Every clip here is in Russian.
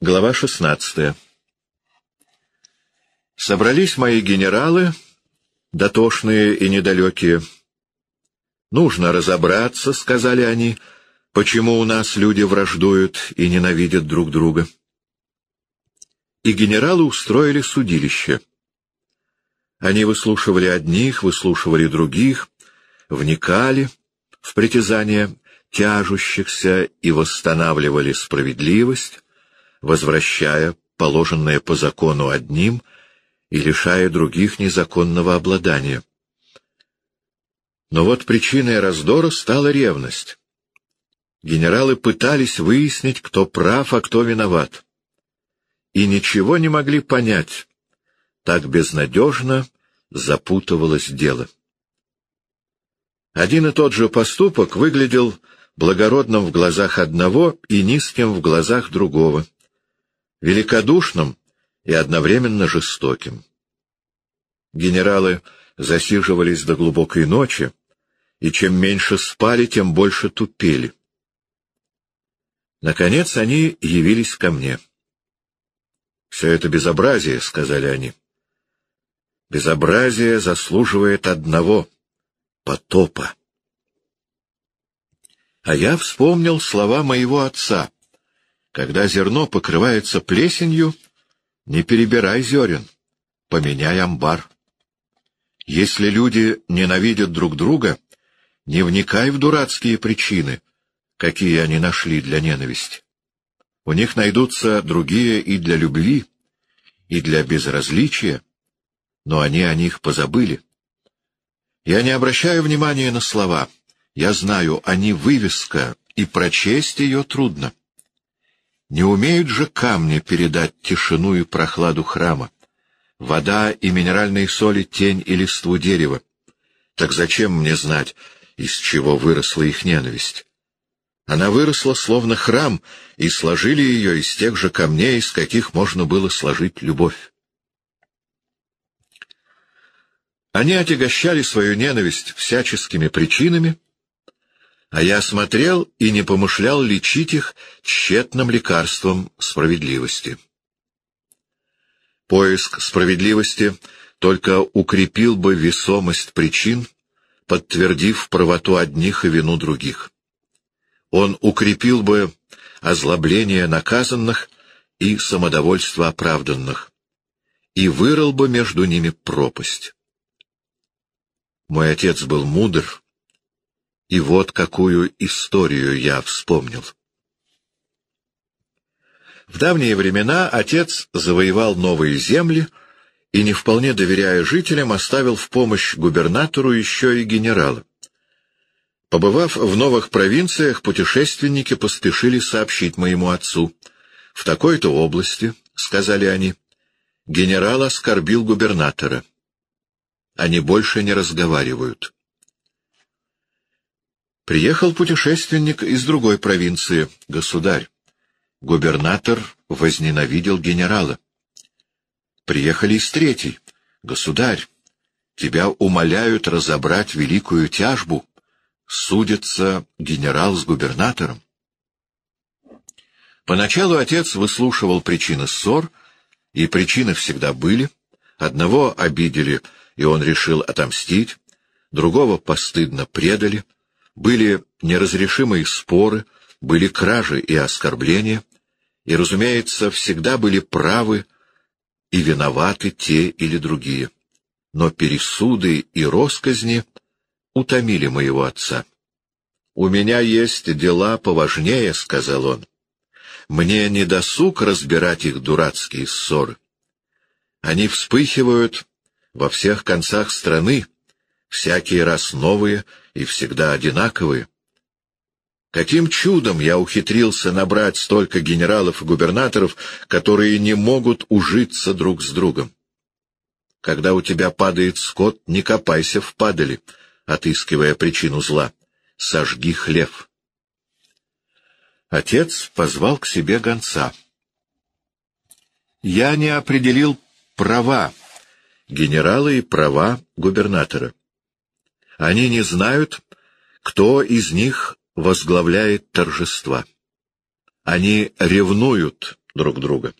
Глава шестнадцатая Собрались мои генералы, дотошные и недалекие. «Нужно разобраться», — сказали они, — «почему у нас люди враждуют и ненавидят друг друга». И генералы устроили судилище. Они выслушивали одних, выслушивали других, вникали в притязания тяжущихся и восстанавливали справедливость, возвращая положенное по закону одним и лишая других незаконного обладания. Но вот причиной раздора стала ревность. Генералы пытались выяснить, кто прав, а кто виноват. И ничего не могли понять. Так безнадежно запутывалось дело. Один и тот же поступок выглядел благородным в глазах одного и низким в глазах другого, великодушным и одновременно жестоким. Генералы засиживались до глубокой ночи, и чем меньше спали, тем больше тупели. Наконец они явились ко мне. — Все это безобразие, — сказали они. — Безобразие заслуживает одного — потопа. А я вспомнил слова моего отца. Когда зерно покрывается плесенью, не перебирай зерен, поменяй амбар. Если люди ненавидят друг друга, не вникай в дурацкие причины, какие они нашли для ненависти. У них найдутся другие и для любви, и для безразличия, но они о них позабыли. Я не обращаю внимания на слова — я знаю, они вывеска, и прочесть ее трудно. Не умеют же камни передать тишину и прохладу храма, вода и минеральные соли тень и листву дерева. Так зачем мне знать, из чего выросла их ненависть? Она выросла словно храм, и сложили ее из тех же камней, из каких можно было сложить любовь. Они отягощали свою ненависть всяческими причинами, а я смотрел и не помышлял лечить их тщетным лекарством справедливости. Поиск справедливости только укрепил бы весомость причин, подтвердив правоту одних и вину других. Он укрепил бы озлобление наказанных и самодовольство оправданных, и вырыл бы между ними пропасть. Мой отец был мудр, и вот какую историю я вспомнил. В давние времена отец завоевал новые земли и, не вполне доверяя жителям, оставил в помощь губернатору еще и генерала. Побывав в новых провинциях, путешественники поспешили сообщить моему отцу. «В такой-то области, — сказали они, — генерал оскорбил губернатора. Они больше не разговаривают». Приехал путешественник из другой провинции, государь. Губернатор возненавидел генерала. Приехали из третьей. Государь, тебя умоляют разобрать великую тяжбу. Судится генерал с губернатором. Поначалу отец выслушивал причины ссор, и причины всегда были. Одного обидели, и он решил отомстить, другого постыдно предали — были неразрешимые споры, были кражи и оскорбления, и, разумеется, всегда были правы и виноваты те или другие. Но пересуды и росказни утомили моего отца. «У меня есть дела поважнее», — сказал он. «Мне не досуг разбирать их дурацкие ссоры. Они вспыхивают во всех концах страны, всякий раз новые и всегда одинаковые. Каким чудом я ухитрился набрать столько генералов и губернаторов, которые не могут ужиться друг с другом? Когда у тебя падает скот, не копайся в падали, отыскивая причину зла. Сожги хлев. Отец позвал к себе гонца. Я не определил права генерала и права губернатора. Они не знают, кто из них возглавляет торжества. Они ревнуют друг друга.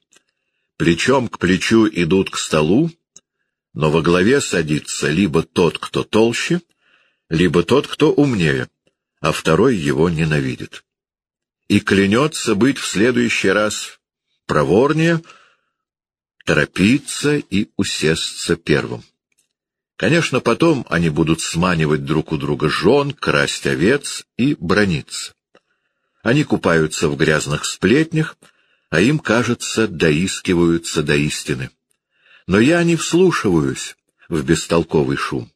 Плечом к плечу идут к столу, но во главе садится либо тот, кто толще, либо тот, кто умнее, а второй его ненавидит. И клянется быть в следующий раз проворнее, торопиться и усесться первым. Конечно, потом они будут сманивать друг у друга жен, красть овец и брониться. Они купаются в грязных сплетнях, а им, кажется, доискиваются до истины. Но я не вслушиваюсь в бестолковый шум.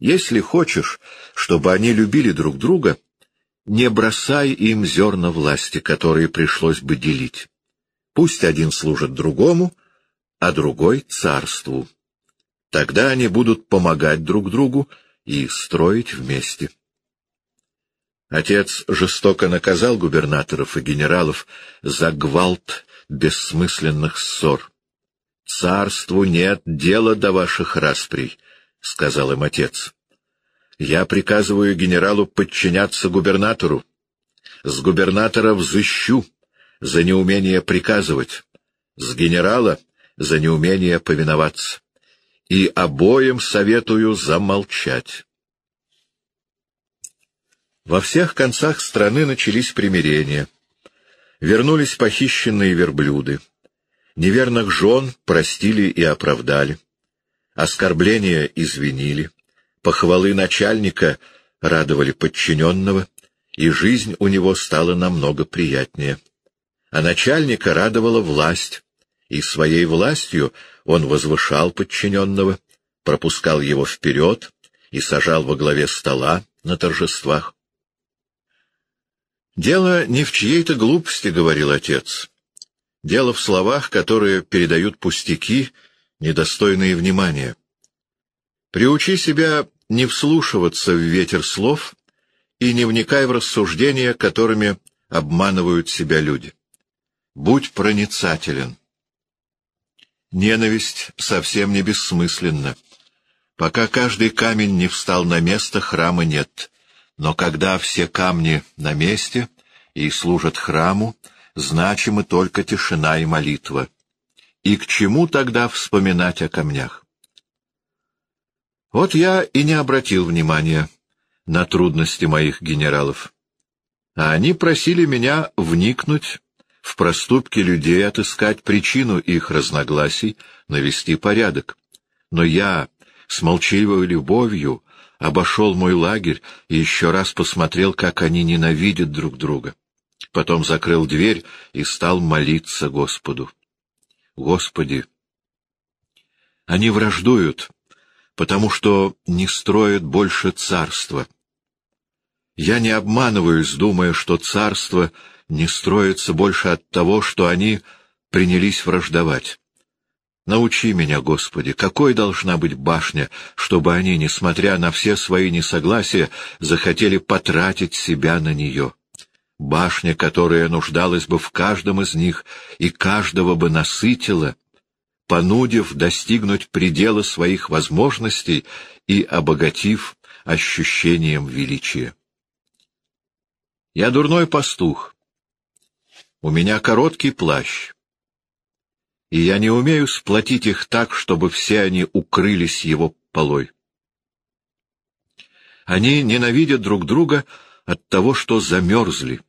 Если хочешь, чтобы они любили друг друга, не бросай им зерна власти, которые пришлось бы делить. Пусть один служит другому, а другой — царству. Тогда они будут помогать друг другу и строить вместе. Отец жестоко наказал губернаторов и генералов за гвалт бессмысленных ссор. «Царству нет дела до ваших расприй», — сказал им отец. «Я приказываю генералу подчиняться губернатору. С губернатора взыщу за неумение приказывать, с генерала — за неумение повиноваться и обоим советую замолчать. Во всех концах страны начались примирения. Вернулись похищенные верблюды. Неверных жен простили и оправдали. Оскорбления извинили. Похвалы начальника радовали подчиненного, и жизнь у него стала намного приятнее. А начальника радовала власть, и своей властью он возвышал подчиненного, пропускал его вперед и сажал во главе стола на торжествах. «Дело не в чьей-то глупости», — говорил отец. «Дело в словах, которые передают пустяки, недостойные внимания. Приучи себя не вслушиваться в ветер слов и не вникай в рассуждения, которыми обманывают себя люди. Будь проницателен. Ненависть совсем не бессмысленна. Пока каждый камень не встал на место, храма нет. Но когда все камни на месте и служат храму, значимы только тишина и молитва. И к чему тогда вспоминать о камнях? Вот я и не обратил внимания на трудности моих генералов. А они просили меня вникнуть в проступке людей отыскать причину их разногласий, навести порядок. Но я с молчаливой любовью обошел мой лагерь и еще раз посмотрел, как они ненавидят друг друга. Потом закрыл дверь и стал молиться Господу. Господи, они враждуют, потому что не строят больше царства. Я не обманываюсь, думая, что царство — не строится больше от того, что они принялись враждовать. Научи меня, Господи, какой должна быть башня, чтобы они, несмотря на все свои несогласия, захотели потратить себя на нее. Башня, которая нуждалась бы в каждом из них и каждого бы насытила, понудив достигнуть предела своих возможностей и обогатив ощущением величия. Я дурной пастух, у меня короткий плащ, и я не умею сплотить их так, чтобы все они укрылись его полой. Они ненавидят друг друга от того, что замерзли.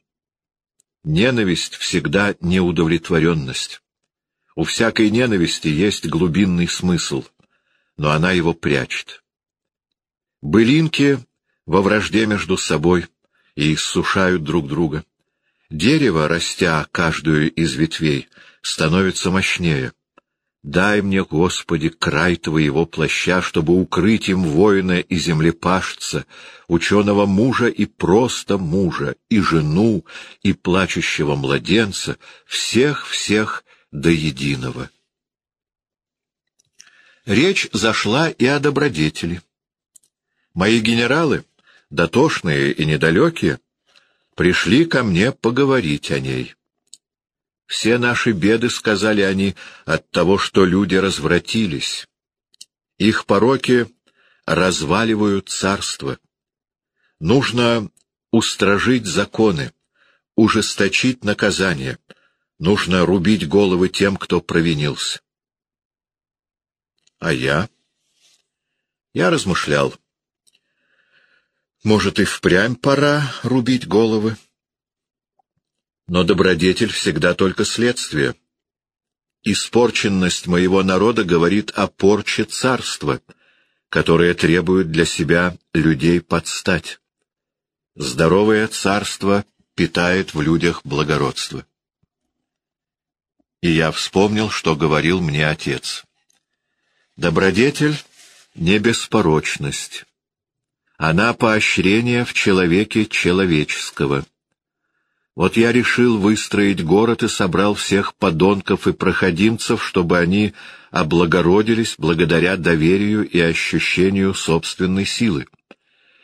Ненависть всегда неудовлетворенность. У всякой ненависти есть глубинный смысл, но она его прячет. Былинки во вражде между собой и иссушают друг друга. Дерево, растя каждую из ветвей, становится мощнее. Дай мне, Господи, край Твоего плаща, чтобы укрыть им воина и землепашца, ученого мужа и просто мужа, и жену, и плачущего младенца, всех-всех до единого. Речь зашла и о добродетели. Мои генералы, дотошные и недалекие, пришли ко мне поговорить о ней. Все наши беды, — сказали они, — от того, что люди развратились. Их пороки разваливают царство. Нужно устражить законы, ужесточить наказание, нужно рубить головы тем, кто провинился. А я? Я размышлял. Может, и впрямь пора рубить головы? Но добродетель всегда только следствие. Испорченность моего народа говорит о порче царства, которое требует для себя людей подстать. Здоровое царство питает в людях благородство. И я вспомнил, что говорил мне отец. Добродетель — не беспорочность. Она поощрение в человеке человеческого. Вот я решил выстроить город и собрал всех подонков и проходимцев, чтобы они облагородились благодаря доверию и ощущению собственной силы.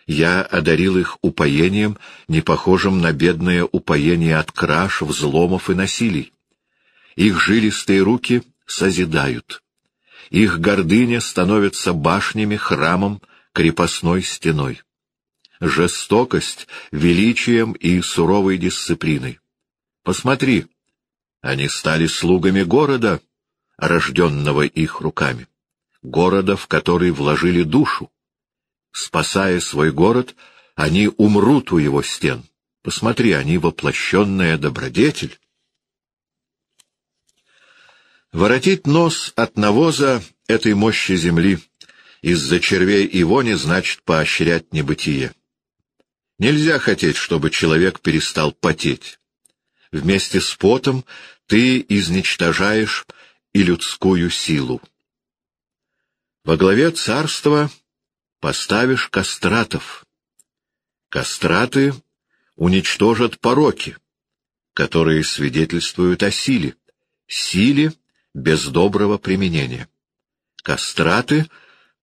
Я одарил их упоением, не похожим на бедное упоение от краж, взломов и насилий. Их жилистые руки созидают. Их гордыня становится башнями, храмом, крепостной стеной жестокость величием и суровой дисциплиной. Посмотри, они стали слугами города, рожденного их руками, города, в который вложили душу. Спасая свой город, они умрут у его стен. Посмотри, они воплощенная добродетель. Воротить нос от навоза этой мощи земли из-за червей и вони значит поощрять небытие. Нельзя хотеть, чтобы человек перестал потеть. Вместе с потом ты изничтожаешь и людскую силу. Во главе царства поставишь кастратов. Кастраты уничтожат пороки, которые свидетельствуют о силе, силе без доброго применения. Кастраты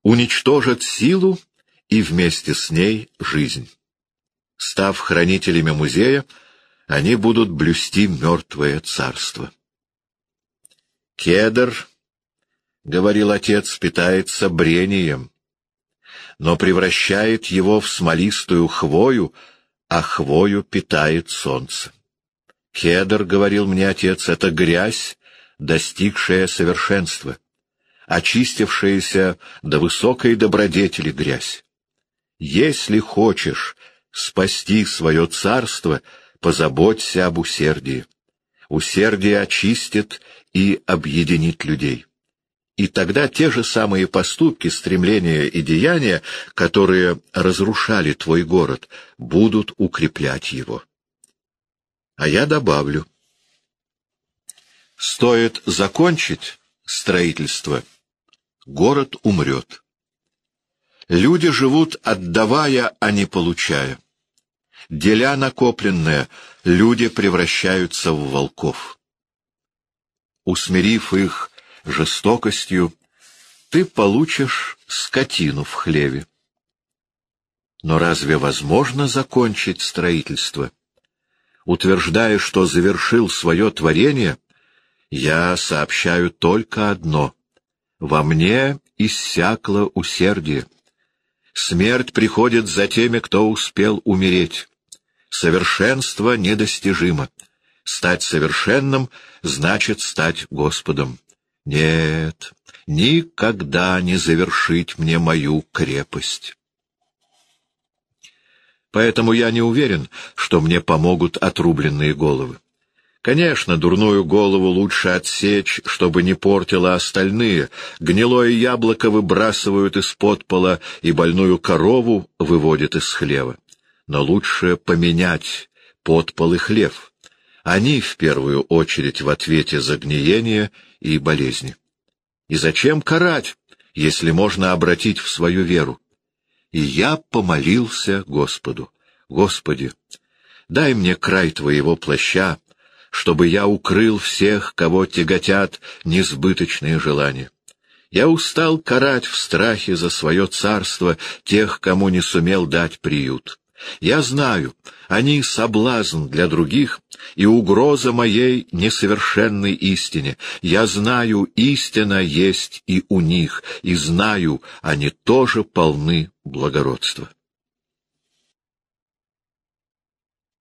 уничтожат силу и вместе с ней жизнь. Став хранителями музея, они будут блюсти мертвое царство. Кедр, — говорил отец, — питается брением, но превращает его в смолистую хвою, а хвою питает солнце. Кедр, — говорил мне отец, — это грязь, достигшая совершенства, очистившаяся до высокой добродетели грязь. Если хочешь спасти свое царство, позаботься об усердии. Усердие очистит и объединит людей. И тогда те же самые поступки, стремления и деяния, которые разрушали твой город, будут укреплять его. А я добавлю. Стоит закончить строительство, город умрет. Люди живут, отдавая, а не получая. Деля накопленное, люди превращаются в волков. Усмирив их жестокостью, ты получишь скотину в хлеве. Но разве возможно закончить строительство? Утверждая, что завершил свое творение, я сообщаю только одно — во мне иссякло усердие. Смерть приходит за теми, кто успел умереть. Совершенство недостижимо. Стать совершенным значит стать Господом. Нет, никогда не завершить мне мою крепость. Поэтому я не уверен, что мне помогут отрубленные головы. Конечно, дурную голову лучше отсечь, чтобы не портило остальные. Гнилое яблоко выбрасывают из-под пола, и больную корову выводят из хлева но лучше поменять подпол и хлев. Они в первую очередь в ответе за гниение и болезни. И зачем карать, если можно обратить в свою веру? И я помолился Господу. Господи, дай мне край Твоего плаща, чтобы я укрыл всех, кого тяготят несбыточные желания. Я устал карать в страхе за свое царство тех, кому не сумел дать приют. Я знаю, они соблазн для других и угроза моей несовершенной истине. Я знаю, истина есть и у них, и знаю, они тоже полны благородства.